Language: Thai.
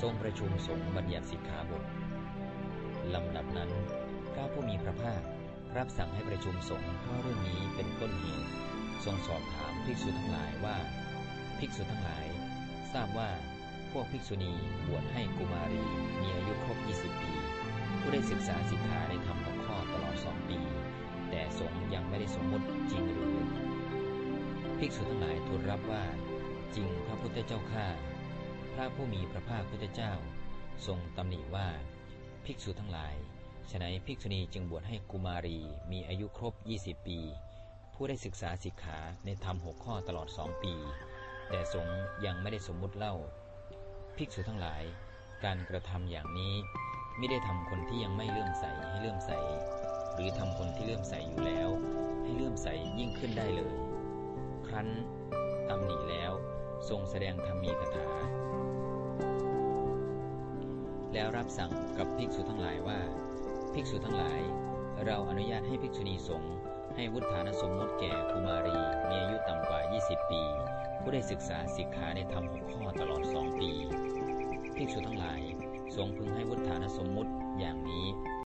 ทรงประชุมสงฆ์บัญญัติสิกขาบทลำดับนั้นพระผู้มีพระภาครับสั่งให้ประชุมสงฆ์เพราะเรื่องนี้เป็นต้นเหตุทรงสอบถามภิกษุทั้งหลายว่า ภิกษุทั้งหลาย ทราบว่าพวกภิกษุณีบวชให้กุมารีมีอายุครบ 20 ปี ผู้ได้ศึกษาสิกขาในธรรมหกข้อตลอดสองปี แต่สงฆ์ยังไม่ได้สมมติจริงหรือ ภิกษุทั้งหลายทูลรับว่า จริงพระพุทธเจ้าข้า ระผู้มีพระภาคพุทธเจ้า ทรงตำหนิว่า ภิกษุทั้งหลายฉนัยภิกษุณีจึงบวชให้กุมารีมีอายุครบ 20 ปี ผู้ได้ศึกษาสิกขาในธรรมหกข้อตลอดสองปี แต่สงฆ์ยังไม่ได้สมมุติเล่า ภิกษุทั้งหลาย การกระทำอย่างนี้ไม่ได้ทำคนที่ยังไม่เลื่อมใสให้เลื่อมใส หรือทำคนที่เลื่อมใสอยู่แล้ว ให้เลื่อมใสยิ่งขึ้นได้เลย ครั้นตำหนิแล้วทรงแสดงธรรมีกถา แล้วรับสั่งกับภิกษุทั้งหลายว่า ภิกษุทั้งหลาย เราอนุญาตให้ภิกษุณีสงฆ์ให้วุฒานสมมติแก่กุมารีมีอายุต่ำกว่า 20 ปี ผู้ได้ศึกษาสิกขาในธรรมหกข้อตลอดสองปี ภิกษุทั้งหลาย ทรงพึงให้วุฒานสมมุติอย่างนี้